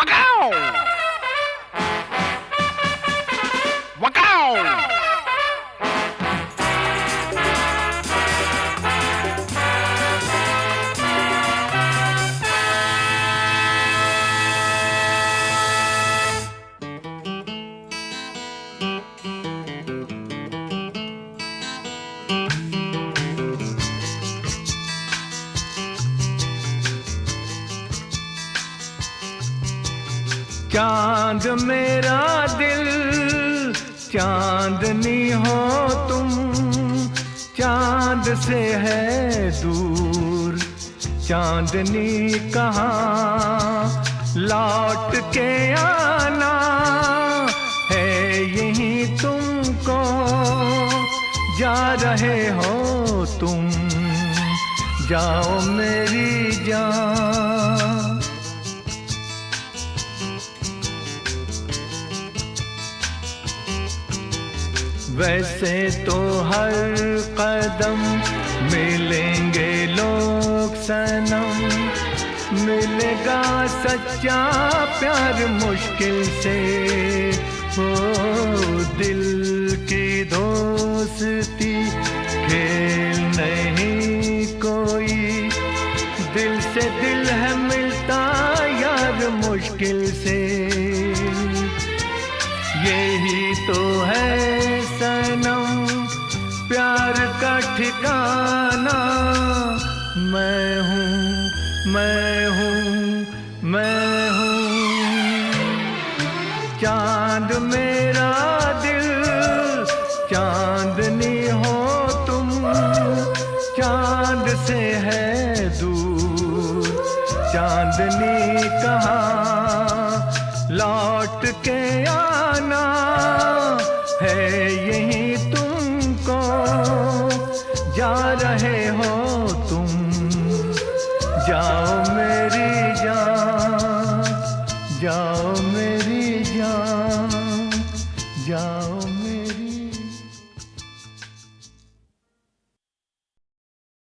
Wagão! Wagão! चाँद मेरा दिल चांदनी हो तुम, चाँद से है दूर चांदनी कहाँ, लौट के आना है यही तुमको, जा रहे हो तुम, जाओ मेरी जान। वैसे तो हर कदम मिलेंगे लोग सनम। मिलेगा सच्चा प्यार मुश्किल से। हो दिल की दोस्ती, खेल नहीं कोई। दिल से दिल है मिलता यार मुश्किल से। यही तो है ठिकाना। मैं हूँ मैं हूँ मैं हूँ। चाँद मेरा दिल चांदनी हो तुम। चाँद से है दूर, चांदनी कहाँ। लौट के आ जा रहे हो तुम। जाओ मेरी जान जाओ मेरी जान जाओ मेरी